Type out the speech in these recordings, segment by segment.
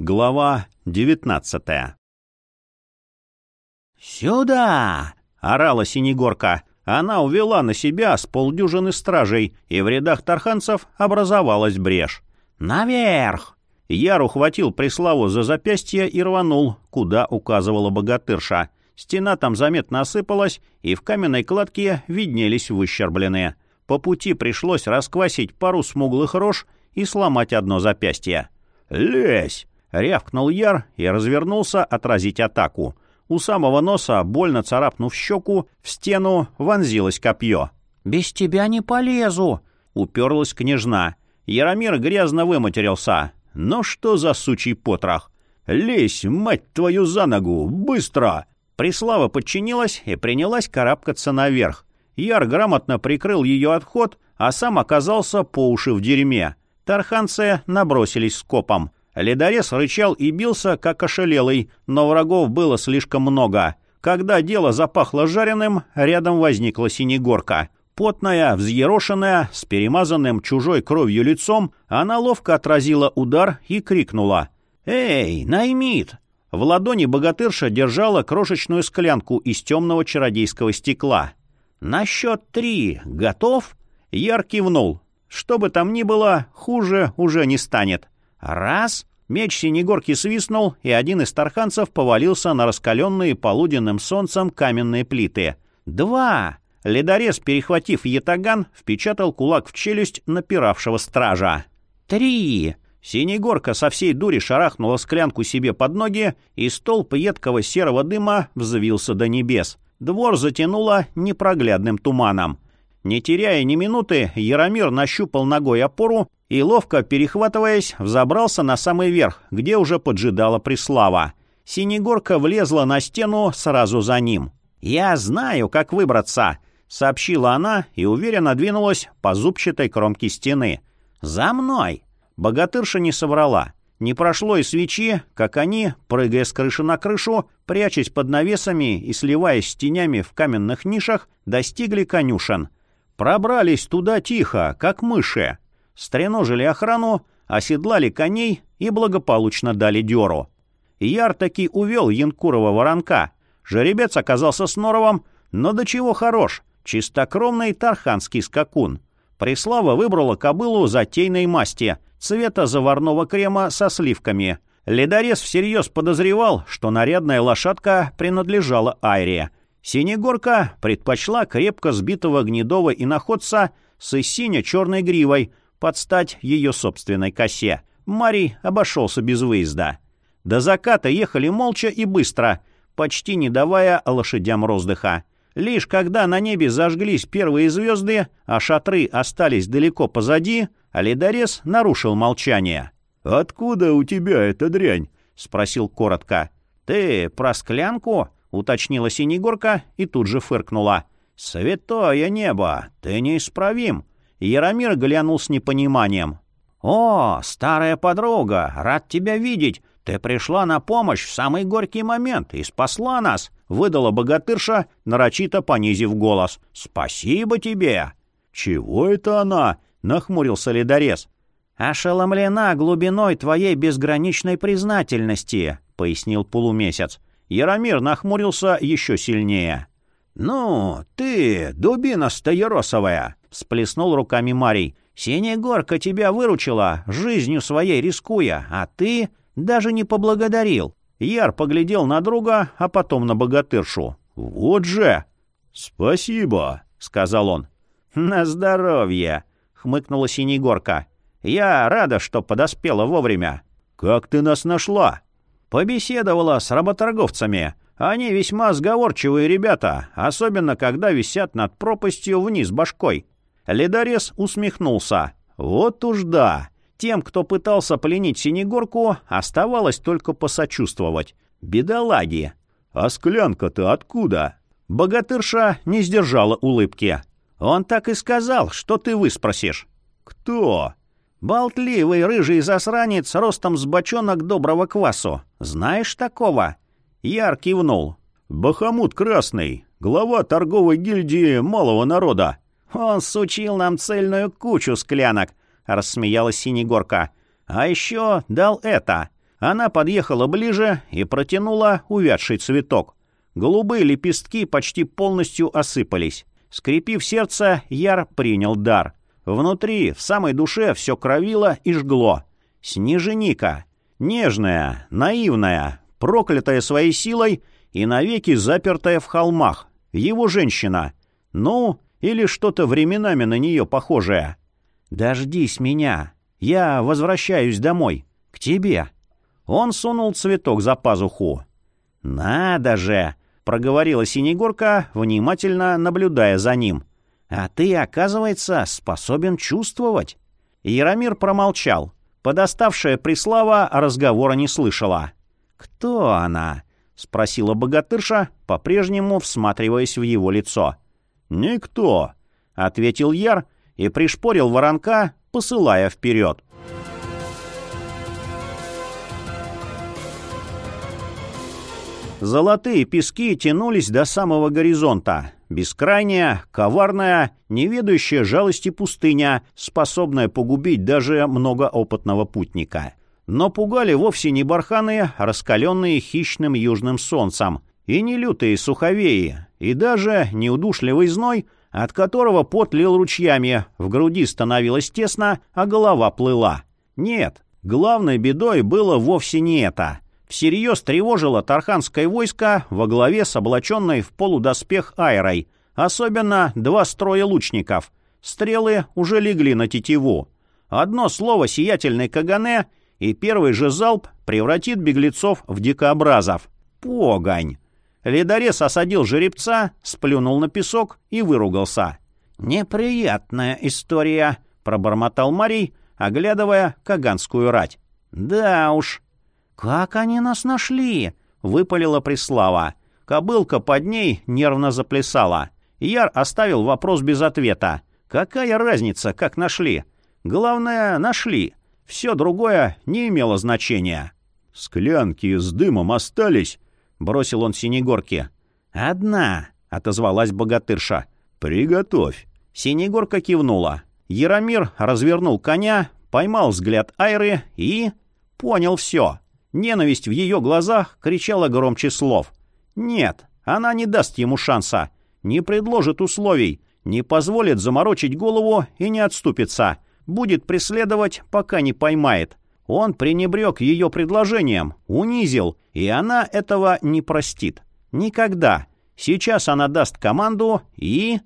Глава девятнадцатая «Сюда!» — орала Синегорка. Она увела на себя с полдюжины стражей, и в рядах тарханцев образовалась брешь. «Наверх!» Яр ухватил Преславу за запястье и рванул, куда указывала богатырша. Стена там заметно осыпалась, и в каменной кладке виднелись выщербленные. По пути пришлось расквасить пару смуглых рож и сломать одно запястье. «Лезь!» — рявкнул Яр и развернулся отразить атаку. У самого носа, больно царапнув щеку, в стену вонзилось копье. «Без тебя не полезу!» — уперлась княжна. Яромир грязно выматерился. «Ну что за сучий потрох? Лезь, мать твою, за ногу! Быстро!» Прислава подчинилась и принялась карабкаться наверх. Яр грамотно прикрыл ее отход, а сам оказался по уши в дерьме. Тарханцы набросились скопом. Ледорез рычал и бился, как ошалелый, но врагов было слишком много. Когда дело запахло жареным, рядом возникла синегорка. Потная, взъерошенная, с перемазанным чужой кровью лицом, она ловко отразила удар и крикнула. «Эй, Наймит!» В ладони богатырша держала крошечную склянку из темного чародейского стекла. «На счет три. Готов?» Яр кивнул. «Что бы там ни было, хуже уже не станет». Раз, меч Синегорки свистнул, и один из тарханцев повалился на раскаленные полуденным солнцем каменные плиты. Два, ледорез, перехватив ятаган, впечатал кулак в челюсть напиравшего стража. Три, Синегорка со всей дури шарахнула склянку себе под ноги, и столб едкого серого дыма взвился до небес. Двор затянуло непроглядным туманом. Не теряя ни минуты, Яромир нащупал ногой опору и, ловко перехватываясь, взобрался на самый верх, где уже поджидала Преслава. Синегорка влезла на стену сразу за ним. «Я знаю, как выбраться», — сообщила она и уверенно двинулась по зубчатой кромке стены. «За мной!» Богатырша не соврала. Не прошло и свечи, как они, прыгая с крыши на крышу, прячась под навесами и сливаясь с тенями в каменных нишах, достигли конюшен. Пробрались туда тихо, как мыши стреножили охрану, оседлали коней и благополучно дали дёру. Яр таки увел Янкурова воронка. Жеребец оказался с норовом, но до чего хорош, чистокровный тарханский скакун. Прислава выбрала кобылу затейной масти, цвета заварного крема со сливками. Ледорез всерьез подозревал, что нарядная лошадка принадлежала Айре. Синегорка предпочла крепко сбитого гнедого иноходца с сине-черной гривой, под стать ее собственной косе. Марий обошелся без выезда. До заката ехали молча и быстро, почти не давая лошадям роздыха. Лишь когда на небе зажглись первые звезды, а шатры остались далеко позади, Алидарес нарушил молчание. «Откуда у тебя эта дрянь?» — спросил коротко. «Ты про склянку?» — уточнила Синегорка и тут же фыркнула. «Святое небо! Ты неисправим! Яромир глянул с непониманием. «О, старая подруга, рад тебя видеть. Ты пришла на помощь в самый горький момент и спасла нас», — выдала богатырша, нарочито понизив голос. «Спасибо тебе!» «Чего это она?» — нахмурился ледорез. «Ошеломлена глубиной твоей безграничной признательности», — пояснил полумесяц. Яромир нахмурился еще сильнее. «Ну, ты, дубина стояросовая!» — всплеснул руками Марий. «Синяя горка тебя выручила, жизнью своей рискуя, а ты даже не поблагодарил». Яр поглядел на друга, а потом на богатыршу. «Вот же!» «Спасибо», — сказал он. «На здоровье!» — хмыкнула Синегорка. «Я рада, что подоспела вовремя». «Как ты нас нашла?» «Побеседовала с работорговцами. Они весьма сговорчивые ребята, особенно когда висят над пропастью вниз башкой. Ледорез усмехнулся. Вот уж да. Тем, кто пытался пленить Синегорку, оставалось только посочувствовать. Бедолаги. А склянка-то откуда? Богатырша не сдержала улыбки. Он так и сказал, что ты выспросишь. Кто? Болтливый рыжий засранец ростом с бочонок доброго квасу. Знаешь такого? Яр кивнул. «Бахамут Красный, глава торговой гильдии малого народа». «Он сучил нам цельную кучу склянок», — рассмеялась Синегорка. «А еще дал это». Она подъехала ближе и протянула увядший цветок. Голубые лепестки почти полностью осыпались. Скрепив сердце, Яр принял дар. Внутри, в самой душе, все кровило и жгло. Снеженика. Нежная, наивная, проклятая своей силой и навеки запертая в холмах. Его женщина. Ну, или что-то временами на нее похожее. «Дождись меня. Я возвращаюсь домой. К тебе». Он сунул цветок за пазуху. «Надо же!» — проговорила Синегорка, внимательно наблюдая за ним. «А ты, оказывается, способен чувствовать». Яромир промолчал. Подоставшая Преслава разговора не слышала. «Кто она?» — спросила богатырша, по-прежнему всматриваясь в его лицо. «Никто», — ответил Яр и пришпорил воронка, посылая вперед. Золотые пески тянулись до самого горизонта. Бескрайняя, коварная, неведающая жалости пустыня, способная погубить даже многоопытного путника. Но пугали вовсе не барханы, раскаленные хищным южным солнцем, и не лютые суховеи, и даже неудушливый зной, от которого пот лил ручьями, в груди становилось тесно, а голова плыла. Нет, главной бедой было вовсе не это — всерьез тревожило тарханское войско во главе с облаченной в полудоспех Айрой, особенно два строя лучников. Стрелы уже легли на тетиву. Одно слово сиятельный Кагане, и первый же залп превратит беглецов в дикообразов. Погонь! Ледорез осадил жеребца, сплюнул на песок и выругался. «Неприятная история», — пробормотал Марий, оглядывая каганскую рать. «Да уж», «Как они нас нашли?» — выпалила Преслава. Кобылка под ней нервно заплясала. Яр оставил вопрос без ответа. «Какая разница, как нашли?» «Главное, нашли. Все другое не имело значения». «Склянки с дымом остались?» — бросил он Синегорке. «Одна», — отозвалась богатырша. «Приготовь». Синегорка кивнула. Яромир развернул коня, поймал взгляд Айры и... понял все. Ненависть в ее глазах кричала громче слов. «Нет, она не даст ему шанса, не предложит условий, не позволит заморочить голову и не отступится, будет преследовать, пока не поймает. Он пренебрег ее предложением, унизил, и она этого не простит. Никогда. Сейчас она даст команду и...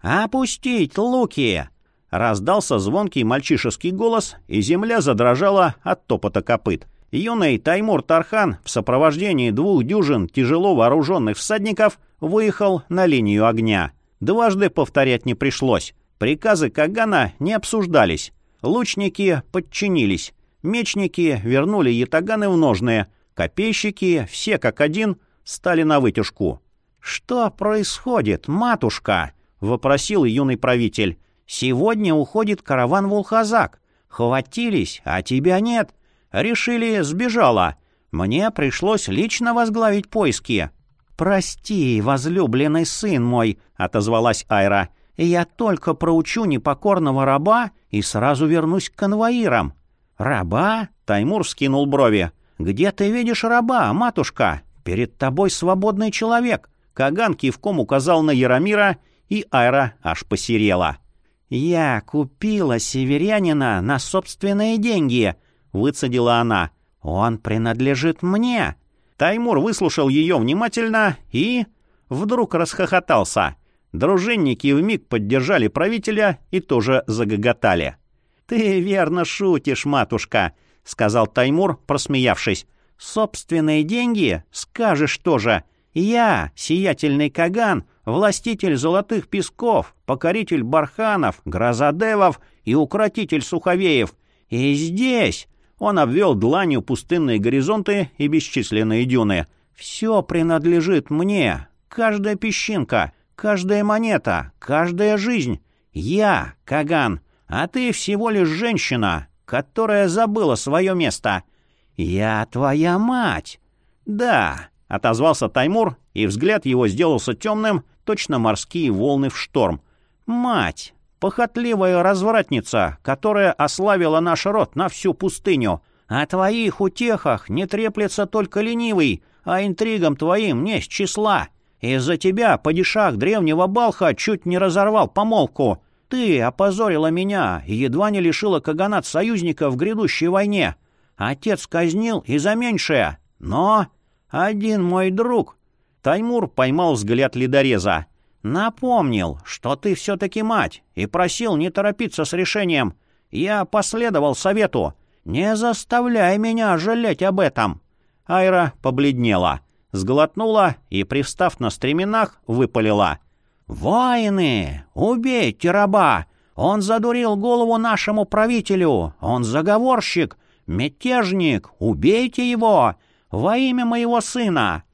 «Опустить луки!» Раздался звонкий мальчишеский голос, и земля задрожала от топота копыт. Юный Таймур Тархан в сопровождении двух дюжин тяжело вооруженных всадников выехал на линию огня. Дважды повторять не пришлось. Приказы Кагана не обсуждались. Лучники подчинились. Мечники вернули ятаганы в ножные. Копейщики, все как один, стали на вытяжку. «Что происходит, матушка?» — вопросил юный правитель. «Сегодня уходит караван Волхазак. Хватились, а тебя нет. Решили, сбежала. Мне пришлось лично возглавить поиски. «Прости, возлюбленный сын мой», — отозвалась Айра. «Я только проучу непокорного раба и сразу вернусь к конвоирам». «Раба?» — Таймур скинул брови. «Где ты видишь раба, матушка? Перед тобой свободный человек». Каган кивком указал на Яромира, и Айра аж посерела. «Я купила северянина на собственные деньги», — выцедила она. «Он принадлежит мне». Таймур выслушал ее внимательно и... вдруг расхохотался. Дружинники вмиг поддержали правителя и тоже загоготали. «Ты верно шутишь, матушка», — сказал Таймур, просмеявшись. «Собственные деньги? Скажешь тоже. Я, сиятельный Каган, властитель золотых песков, покоритель барханов, грозодевов и укротитель суховеев. И здесь, он обвел дланью пустынные горизонты и бесчисленные дюны. «Все принадлежит мне. Каждая песчинка, каждая монета, каждая жизнь. Я, Каган, а ты всего лишь женщина, которая забыла свое место. Я твоя мать!» «Да», — отозвался Таймур, и взгляд его сделался темным, точно морские волны в шторм. «Мать! Похотливая развратница, которая ославила наш род на всю пустыню. О твоих утехах не треплется только ленивый, а интригам твоим не с числа. Из-за тебя падишах древнего Балха чуть не разорвал помолвку. Ты опозорила меня и едва не лишила Каганат союзника в грядущей войне. Отец казнил и за меньшее. Но один мой друг...» Таймур поймал взгляд ледореза. «Напомнил, что ты все-таки мать, и просил не торопиться с решением. Я последовал совету. Не заставляй меня жалеть об этом». Айра побледнела, сглотнула и, привстав на стременах, выпалила. «Воины! Убейте раба! Он задурил голову нашему правителю! Он заговорщик! Мятежник! Убейте его! Во имя моего сына!»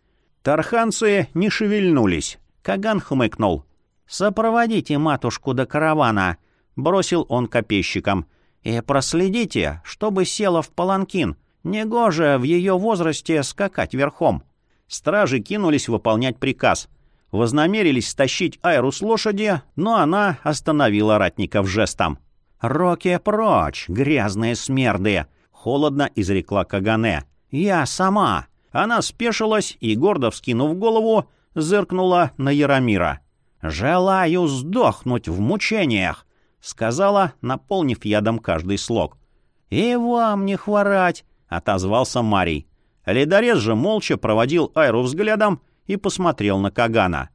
Тарханцы не шевельнулись. Каган хмыкнул. «Сопроводите матушку до каравана», — бросил он копейщикам. «И проследите, чтобы села в паланкин. Негоже в ее возрасте скакать верхом». Стражи кинулись выполнять приказ. Вознамерились стащить Айру с лошади, но она остановила ратников жестом. «Роки прочь, грязные смерды!» — холодно изрекла Кагане. «Я сама!» Она спешилась и, гордо вскинув голову, зыркнула на Яромира. «Желаю сдохнуть в мучениях!» — сказала, наполнив ядом каждый слог. «И вам не хворать!» — отозвался Марий. Ледорез же молча проводил Айру взглядом и посмотрел на Кагана.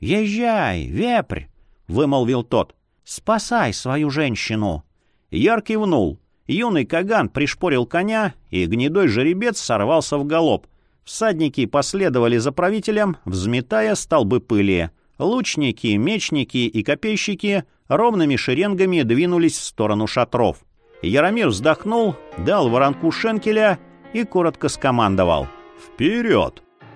«Езжай, вепрь!» — вымолвил тот. «Спасай свою женщину!» Яр кивнул. Юный Каган пришпорил коня, и гнедой жеребец сорвался в галоп. Всадники последовали за правителем, взметая столбы пыли. Лучники, мечники и копейщики ровными шеренгами двинулись в сторону шатров. Яромир вздохнул, дал воронку шенкеля и коротко скомандовал. «Вперед!»